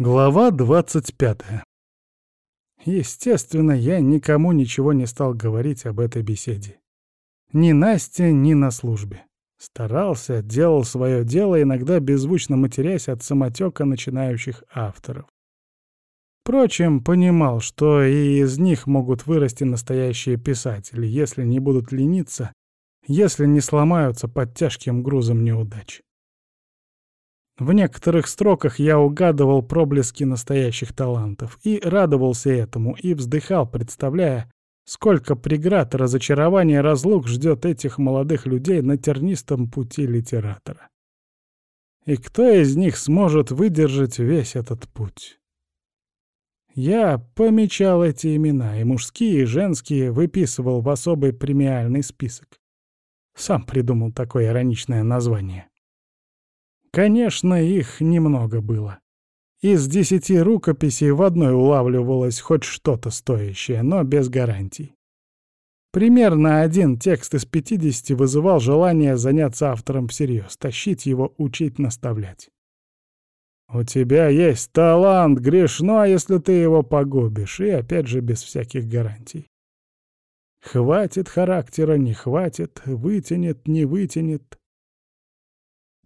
Глава 25. Естественно, я никому ничего не стал говорить об этой беседе. Ни Насте, ни на службе. Старался, делал свое дело, иногда беззвучно матерясь от самотека начинающих авторов. Впрочем, понимал, что и из них могут вырасти настоящие писатели, если не будут лениться, если не сломаются под тяжким грузом неудач. В некоторых строках я угадывал проблески настоящих талантов и радовался этому, и вздыхал, представляя, сколько преград, разочарования разлук ждет этих молодых людей на тернистом пути литератора. И кто из них сможет выдержать весь этот путь? Я помечал эти имена, и мужские, и женские, выписывал в особый премиальный список. Сам придумал такое ироничное название. Конечно, их немного было. Из десяти рукописей в одной улавливалось хоть что-то стоящее, но без гарантий. Примерно один текст из пятидесяти вызывал желание заняться автором всерьез, тащить его, учить, наставлять. «У тебя есть талант, грешно, если ты его погубишь», и опять же без всяких гарантий. Хватит характера, не хватит, вытянет, не вытянет.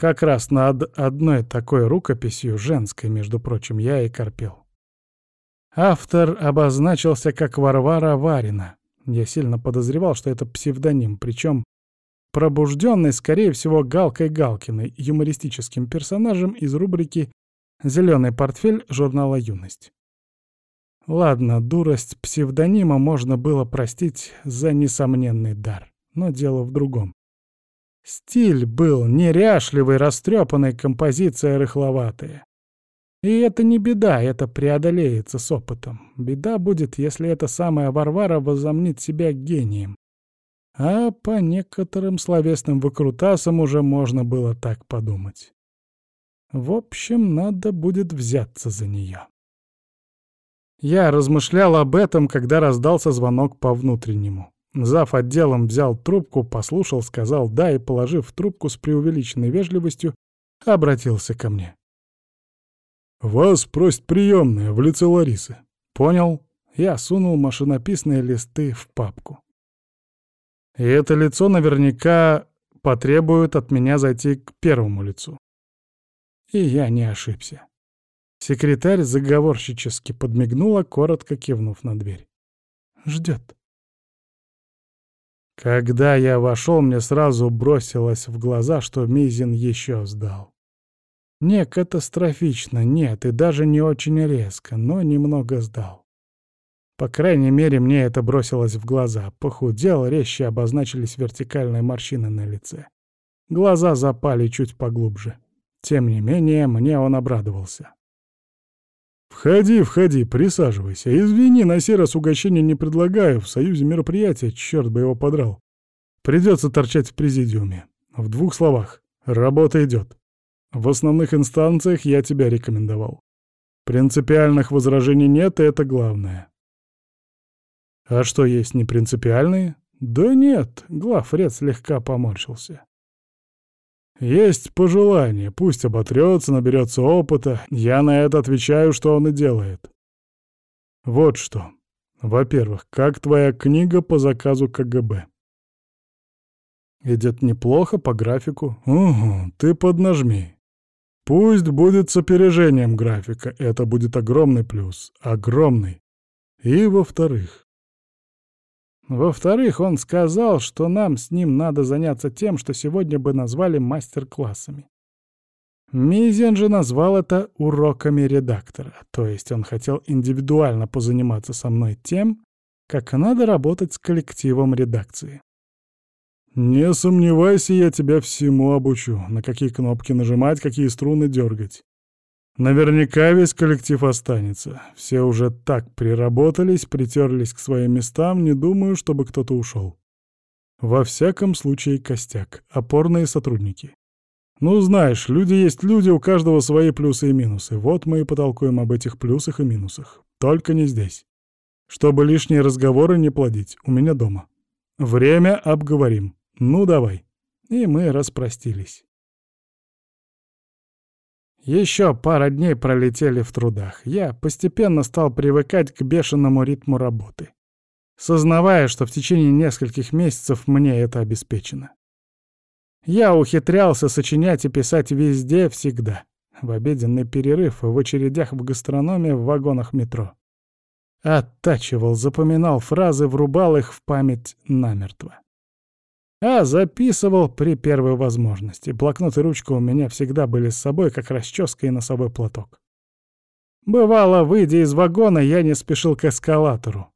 Как раз над одной такой рукописью, женской, между прочим, я и корпел. Автор обозначился как Варвара Варина. Я сильно подозревал, что это псевдоним, причем пробужденный, скорее всего, Галкой Галкиной, юмористическим персонажем из рубрики «Зеленый портфель» журнала «Юность». Ладно, дурость псевдонима можно было простить за несомненный дар, но дело в другом. Стиль был неряшливый, растрепанный, композиция рыхловатая. И это не беда, это преодолеется с опытом. Беда будет, если эта самая Варвара возомнит себя гением. А по некоторым словесным выкрутасам уже можно было так подумать. В общем, надо будет взяться за нее. Я размышлял об этом, когда раздался звонок по внутреннему. Зав. отделом взял трубку, послушал, сказал «да» и, положив трубку с преувеличенной вежливостью, обратился ко мне. «Вас просит приемная в лице Ларисы». «Понял». Я сунул машинописные листы в папку. И это лицо наверняка потребует от меня зайти к первому лицу. И я не ошибся. Секретарь заговорщически подмигнула, коротко кивнув на дверь. «Ждет». Когда я вошел, мне сразу бросилось в глаза, что Мизин еще сдал. Не катастрофично, нет, и даже не очень резко, но немного сдал. По крайней мере, мне это бросилось в глаза. Похудел, резче обозначились вертикальные морщины на лице. Глаза запали чуть поглубже. Тем не менее, мне он обрадовался. «Входи, входи, присаживайся. Извини, на сей раз угощения не предлагаю. В союзе мероприятия, черт бы его подрал. Придется торчать в президиуме. В двух словах. Работа идет. В основных инстанциях я тебя рекомендовал. Принципиальных возражений нет, и это главное. А что есть непринципиальные? Да нет, главред слегка поморщился. Есть пожелание, пусть оботрется, наберется опыта. Я на это отвечаю, что он и делает. Вот что. Во-первых, как твоя книга по заказу КГБ? Идет неплохо по графику. Угу, ты поднажми. Пусть будет с опережением графика, это будет огромный плюс. Огромный. И во-вторых, во-вторых, он сказал, что нам с ним надо заняться тем, что сегодня бы назвали мастер-классами. Мизен же назвал это уроками редактора, то есть он хотел индивидуально позаниматься со мной тем, как надо работать с коллективом редакции. «Не сомневайся, я тебя всему обучу, на какие кнопки нажимать, какие струны дергать. Наверняка весь коллектив останется. Все уже так приработались, притерлись к своим местам, не думаю, чтобы кто-то ушел. Во всяком случае, костяк, опорные сотрудники. Ну, знаешь, люди есть люди, у каждого свои плюсы и минусы. Вот мы и потолкуем об этих плюсах и минусах. Только не здесь. Чтобы лишние разговоры не плодить, у меня дома. Время обговорим. Ну, давай. И мы распростились. Еще пара дней пролетели в трудах. Я постепенно стал привыкать к бешеному ритму работы, сознавая, что в течение нескольких месяцев мне это обеспечено. Я ухитрялся сочинять и писать везде, всегда. В обеденный перерыв, в очередях в гастрономе, в вагонах метро. Оттачивал, запоминал фразы, врубал их в память намертво. А записывал при первой возможности. Блокнот и ручка у меня всегда были с собой, как расческа и носовой платок. Бывало, выйдя из вагона, я не спешил к эскалатору.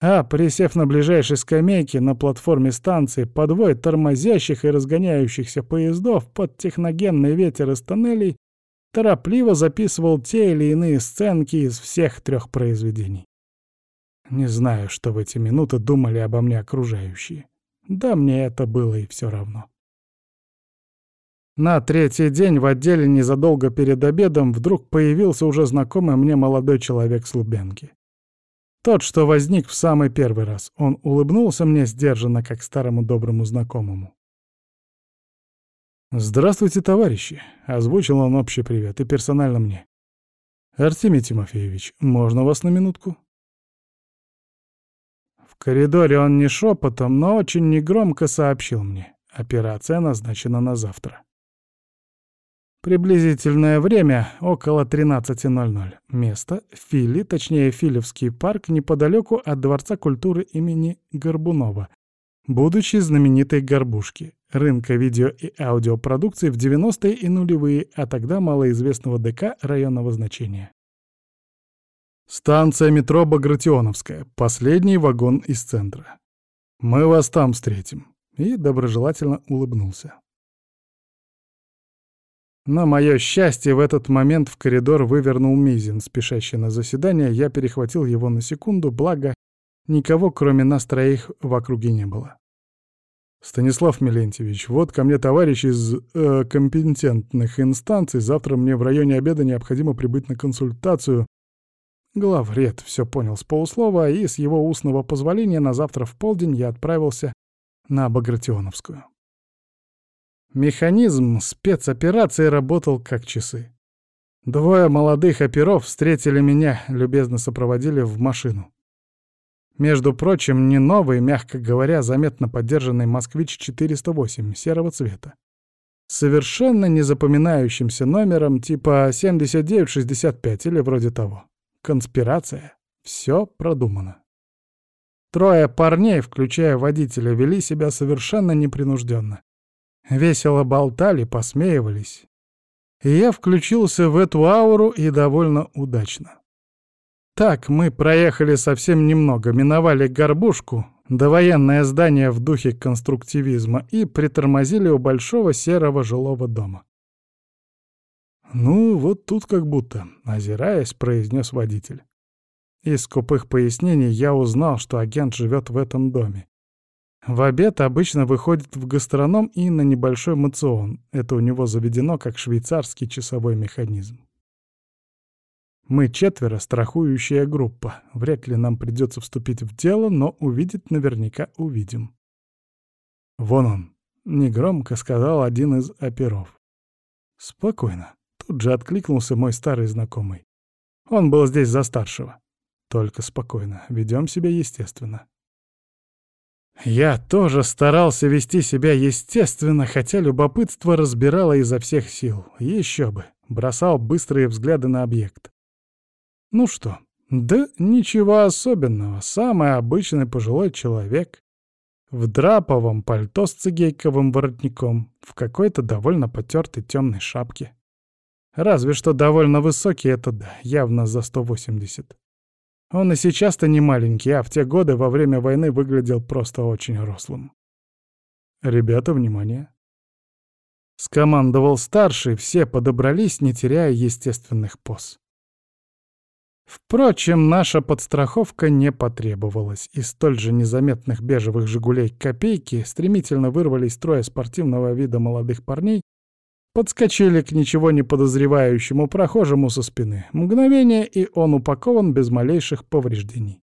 А, присев на ближайшей скамейке на платформе станции, подвой тормозящих и разгоняющихся поездов под техногенный ветер из тоннелей, торопливо записывал те или иные сценки из всех трех произведений. Не знаю, что в эти минуты думали обо мне окружающие. Да мне это было и все равно. На третий день в отделе незадолго перед обедом вдруг появился уже знакомый мне молодой человек с Лубенки. Тот, что возник в самый первый раз. Он улыбнулся мне сдержанно, как старому доброму знакомому. «Здравствуйте, товарищи!» — озвучил он общий привет, и персонально мне. «Артемий Тимофеевич, можно вас на минутку?» В коридоре он не шепотом, но очень негромко сообщил мне. Операция назначена на завтра. Приблизительное время — около 13.00. Место — Фили, точнее Филевский парк, неподалеку от Дворца культуры имени Горбунова, будучи знаменитой горбушки, рынка видео и аудиопродукции в 90-е и нулевые, а тогда малоизвестного ДК районного значения. Станция метро Багратионовская, последний вагон из центра. Мы вас там встретим. И доброжелательно улыбнулся. На мое счастье, в этот момент в коридор вывернул Мизин, спешащий на заседание, я перехватил его на секунду, благо никого, кроме нас троих, в округе не было. «Станислав Милентьевич, вот ко мне товарищ из э, компетентных инстанций. Завтра мне в районе обеда необходимо прибыть на консультацию Главред все понял с полуслова, и с его устного позволения на завтра в полдень я отправился на Багратионовскую. Механизм спецоперации работал как часы. Двое молодых оперов встретили меня, любезно сопроводили в машину. Между прочим, не новый, мягко говоря, заметно поддержанный «Москвич-408» серого цвета. Совершенно незапоминающимся номером типа 7965 или вроде того. Конспирация. Все продумано. Трое парней, включая водителя, вели себя совершенно непринужденно. Весело болтали, посмеивались. И я включился в эту ауру и довольно удачно. Так мы проехали совсем немного, миновали горбушку, довоенное здание в духе конструктивизма и притормозили у большого серого жилого дома. «Ну, вот тут как будто», — озираясь, произнес водитель. Из скупых пояснений я узнал, что агент живет в этом доме. В обед обычно выходит в гастроном и на небольшой мацион. Это у него заведено как швейцарский часовой механизм. Мы четверо, страхующая группа. Вряд ли нам придется вступить в дело, но увидеть наверняка увидим. «Вон он», — негромко сказал один из оперов. «Спокойно. Тут же откликнулся мой старый знакомый. Он был здесь за старшего. Только спокойно, ведем себя естественно. Я тоже старался вести себя естественно, хотя любопытство разбирало изо всех сил. Еще бы. Бросал быстрые взгляды на объект. Ну что, да ничего особенного. Самый обычный пожилой человек. В драповом пальто с цигейковым воротником, в какой-то довольно потертой темной шапке. Разве что довольно высокий, это да, явно за 180. Он и сейчас-то не маленький, а в те годы во время войны выглядел просто очень рослым. «Ребята, внимание!» Скомандовал старший, все подобрались, не теряя естественных поз. Впрочем, наша подстраховка не потребовалась. Из столь же незаметных бежевых «Жигулей» копейки стремительно вырвались строя спортивного вида молодых парней Подскочили к ничего не подозревающему прохожему со спины. Мгновение, и он упакован без малейших повреждений.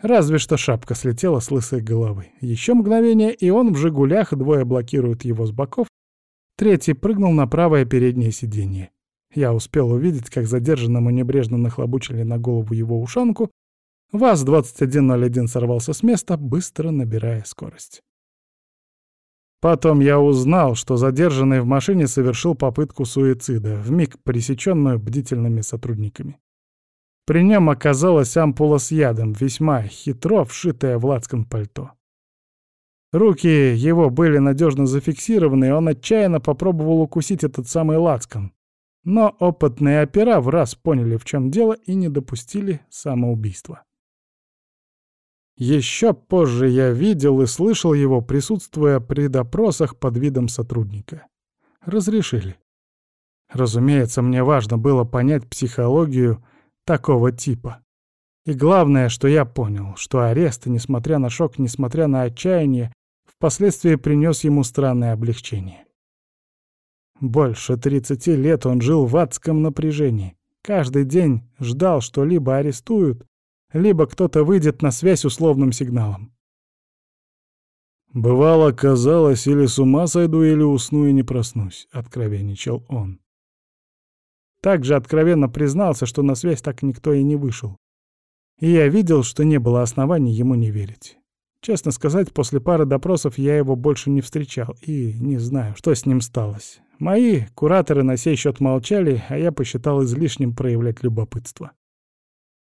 Разве что шапка слетела с лысой головы. Еще мгновение, и он в «Жигулях», двое блокируют его с боков, третий прыгнул на правое переднее сиденье. Я успел увидеть, как задержанному небрежно нахлобучили на голову его ушанку, ВАЗ-2101 сорвался с места, быстро набирая скорость. Потом я узнал, что задержанный в машине совершил попытку суицида, вмиг пресеченную бдительными сотрудниками. При нем оказалась ампула с ядом, весьма хитро вшитая в лацкан пальто. Руки его были надежно зафиксированы, и он отчаянно попробовал укусить этот самый лацкан. Но опытные опера в раз поняли, в чем дело, и не допустили самоубийства. Еще позже я видел и слышал его, присутствуя при допросах под видом сотрудника. Разрешили. Разумеется, мне важно было понять психологию такого типа. И главное, что я понял, что арест, несмотря на шок, несмотря на отчаяние, впоследствии принес ему странное облегчение. Больше 30 лет он жил в адском напряжении. Каждый день ждал, что либо арестуют, либо кто-то выйдет на связь условным сигналом. «Бывало, казалось, или с ума сойду, или усну и не проснусь», — откровенничал он. Также откровенно признался, что на связь так никто и не вышел. И я видел, что не было оснований ему не верить. Честно сказать, после пары допросов я его больше не встречал и не знаю, что с ним сталось. Мои кураторы на сей счет молчали, а я посчитал излишним проявлять любопытство.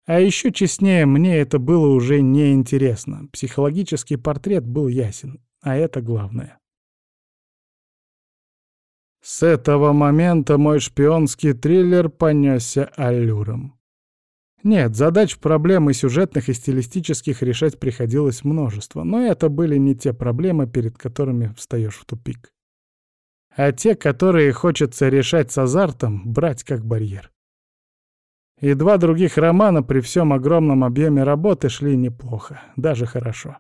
А еще честнее, мне это было уже неинтересно. Психологический портрет был ясен, а это главное. С этого момента мой шпионский триллер понесся аллюром. Нет, задач, проблем и сюжетных, и стилистических решать приходилось множество, но это были не те проблемы, перед которыми встаешь в тупик. А те, которые хочется решать с азартом, брать как барьер. И два других романа при всем огромном объеме работы шли неплохо, даже хорошо.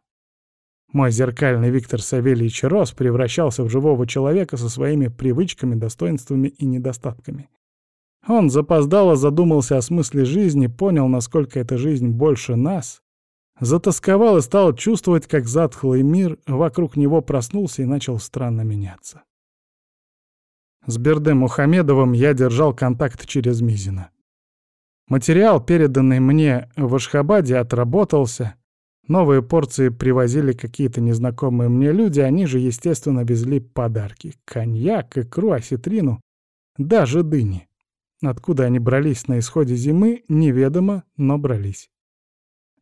Мой зеркальный Виктор Савельевич Рос превращался в живого человека со своими привычками, достоинствами и недостатками. Он запоздало задумался о смысле жизни, понял, насколько эта жизнь больше нас, затасковал и стал чувствовать, как затхлый мир вокруг него проснулся и начал странно меняться. С Бердем Мухамедовым я держал контакт через Мизина. Материал, переданный мне в Ашхабаде, отработался. Новые порции привозили какие-то незнакомые мне люди, они же, естественно, везли подарки. Коньяк, икру, осетрину, даже дыни. Откуда они брались на исходе зимы, неведомо, но брались.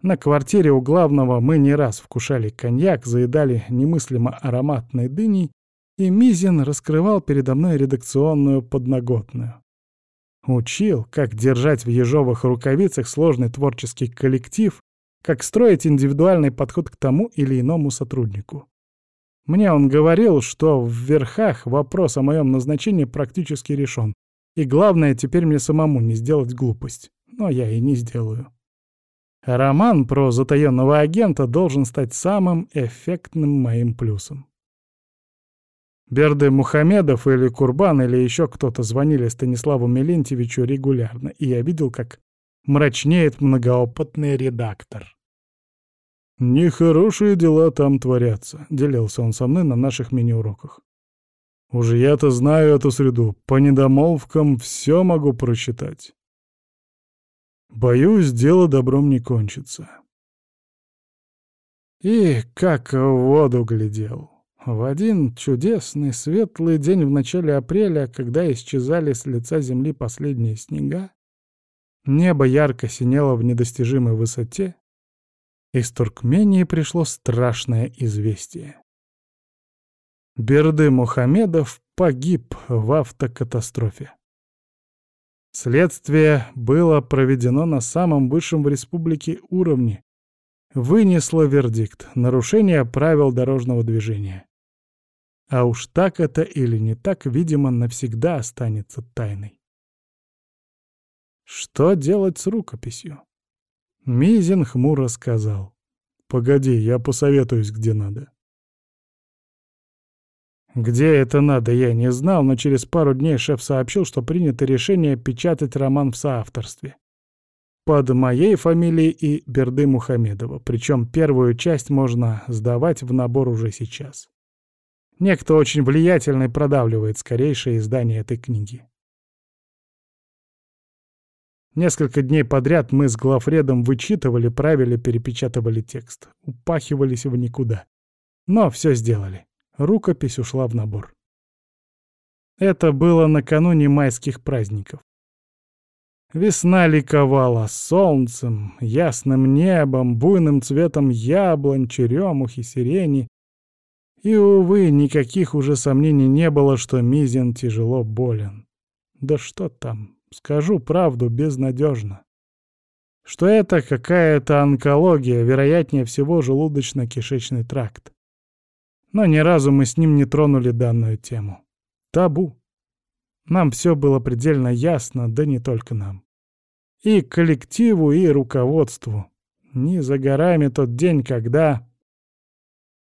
На квартире у главного мы не раз вкушали коньяк, заедали немыслимо ароматной дыней, и Мизин раскрывал передо мной редакционную подноготную. Учил, как держать в ежовых рукавицах сложный творческий коллектив, как строить индивидуальный подход к тому или иному сотруднику. Мне он говорил, что в верхах вопрос о моем назначении практически решен, и главное теперь мне самому не сделать глупость, но я и не сделаю. Роман про затаенного агента должен стать самым эффектным моим плюсом. Берды Мухамедов или Курбан или еще кто-то звонили Станиславу Мелентьевичу регулярно, и я видел, как мрачнеет многоопытный редактор. «Нехорошие дела там творятся», — делился он со мной на наших мини-уроках. «Уже я-то знаю эту среду, по недомолвкам все могу прочитать. Боюсь, дело добром не кончится». И как в воду глядел. В один чудесный светлый день в начале апреля, когда исчезали с лица земли последние снега, небо ярко синело в недостижимой высоте, из Туркмении пришло страшное известие. Берды Мухамедов погиб в автокатастрофе. Следствие было проведено на самом высшем в республике уровне, вынесло вердикт — нарушение правил дорожного движения. А уж так это или не так, видимо, навсегда останется тайной. Что делать с рукописью? Мизин хмуро сказал. «Погоди, я посоветуюсь, где надо». Где это надо, я не знал, но через пару дней шеф сообщил, что принято решение печатать роман в соавторстве. Под моей фамилией и Берды Мухамедова, причем первую часть можно сдавать в набор уже сейчас. Некто очень влиятельный продавливает скорейшее издание этой книги. Несколько дней подряд мы с Глафредом вычитывали, правили, перепечатывали текст. Упахивались в никуда. Но все сделали. Рукопись ушла в набор. Это было накануне майских праздников. Весна ликовала солнцем, ясным небом, буйным цветом яблонь, черемухи, сирени. И, увы, никаких уже сомнений не было, что Мизин тяжело болен. Да что там, скажу правду, безнадежно. Что это какая-то онкология, вероятнее всего желудочно-кишечный тракт. Но ни разу мы с ним не тронули данную тему. Табу. Нам все было предельно ясно, да не только нам. И коллективу, и руководству. Не за горами тот день, когда...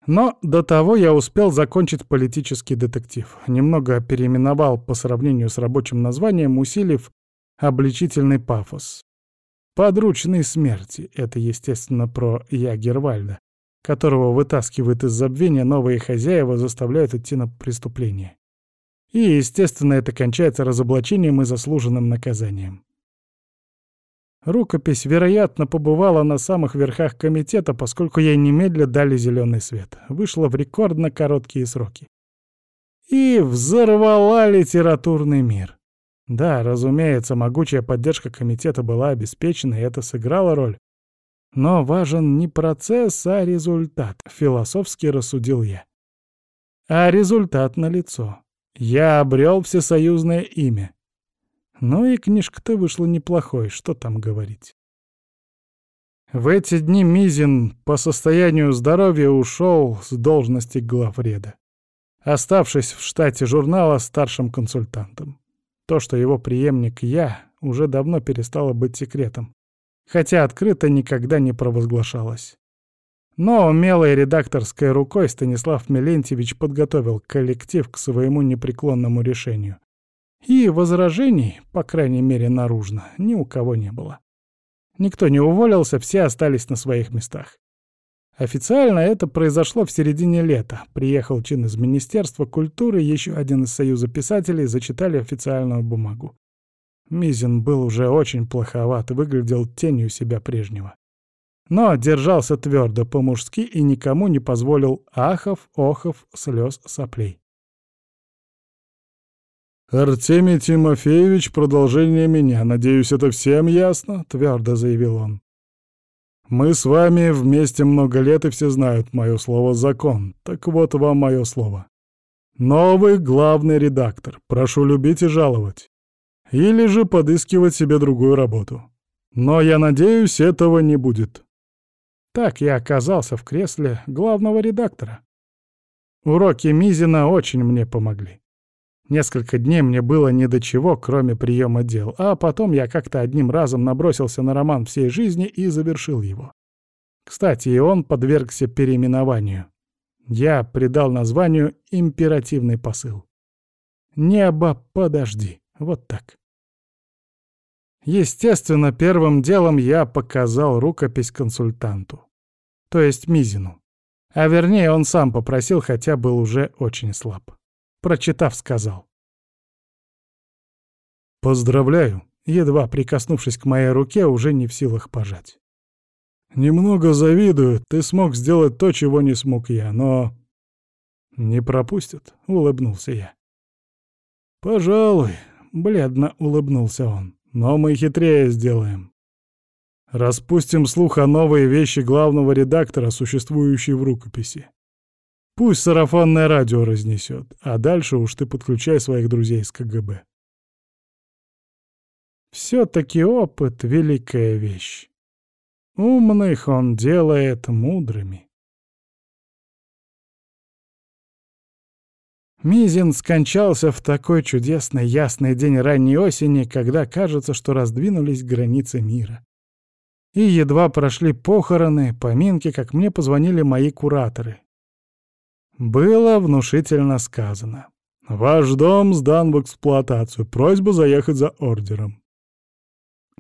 Но до того я успел закончить политический детектив. Немного переименовал по сравнению с рабочим названием, усилив обличительный пафос. Подручный смерти — это, естественно, про Ягервальда, которого вытаскивают из забвения новые хозяева, заставляют идти на преступление. И, естественно, это кончается разоблачением и заслуженным наказанием. Рукопись, вероятно, побывала на самых верхах комитета, поскольку ей немедля дали зеленый свет. Вышла в рекордно короткие сроки. И взорвала литературный мир. Да, разумеется, могучая поддержка комитета была обеспечена, и это сыграло роль. Но важен не процесс, а результат, философски рассудил я. А результат налицо. Я обрел всесоюзное имя. Ну и книжка-то вышла неплохой, что там говорить. В эти дни Мизин по состоянию здоровья ушел с должности главреда, оставшись в штате журнала старшим консультантом. То, что его преемник я, уже давно перестало быть секретом, хотя открыто никогда не провозглашалось. Но умелой редакторской рукой Станислав Мелентьевич подготовил коллектив к своему непреклонному решению. И возражений, по крайней мере наружно, ни у кого не было. Никто не уволился, все остались на своих местах. Официально это произошло в середине лета. Приехал чин из Министерства культуры, еще один из Союза писателей, зачитали официальную бумагу. Мизин был уже очень плоховат выглядел тенью себя прежнего но держался твердо по-мужски и никому не позволил ахов, охов, слез, соплей. «Артемий Тимофеевич — продолжение меня. Надеюсь, это всем ясно?» — твердо заявил он. «Мы с вами вместе много лет, и все знают мое слово «закон». Так вот вам мое слово. Новый главный редактор. Прошу любить и жаловать. Или же подыскивать себе другую работу. Но я надеюсь, этого не будет. Так я оказался в кресле главного редактора. Уроки Мизина очень мне помогли. Несколько дней мне было не до чего, кроме приема дел, а потом я как-то одним разом набросился на роман всей жизни и завершил его. Кстати, и он подвергся переименованию. Я придал названию императивный посыл. «Небо, подожди». Вот так. Естественно, первым делом я показал рукопись консультанту то есть Мизину. А вернее, он сам попросил, хотя был уже очень слаб. Прочитав, сказал. «Поздравляю», едва прикоснувшись к моей руке, уже не в силах пожать. «Немного завидую, ты смог сделать то, чего не смог я, но...» «Не пропустят», — улыбнулся я. «Пожалуй», — бледно улыбнулся он, — «но мы хитрее сделаем. Распустим слух о новой вещи главного редактора, существующей в рукописи. Пусть сарафанное радио разнесет, а дальше уж ты подключай своих друзей из КГБ. Все-таки опыт — великая вещь. Умных он делает мудрыми. Мизин скончался в такой чудесный ясный день ранней осени, когда кажется, что раздвинулись границы мира. И едва прошли похороны, поминки, как мне позвонили мои кураторы. Было внушительно сказано. «Ваш дом сдан в эксплуатацию. Просьба заехать за ордером».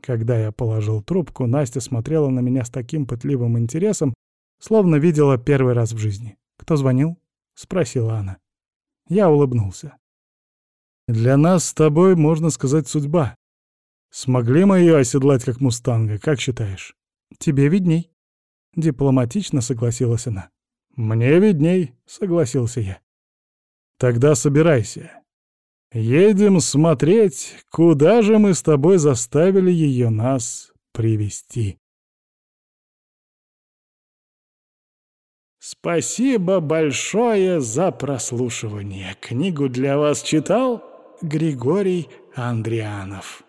Когда я положил трубку, Настя смотрела на меня с таким пытливым интересом, словно видела первый раз в жизни. «Кто звонил?» — спросила она. Я улыбнулся. «Для нас с тобой, можно сказать, судьба. Смогли мы ее оседлать как мустанга, как считаешь? Тебе видней. Дипломатично согласилась она. Мне видней, согласился я. Тогда собирайся. Едем смотреть, куда же мы с тобой заставили ее нас привести. Спасибо большое за прослушивание. Книгу для вас читал Григорий Андрианов.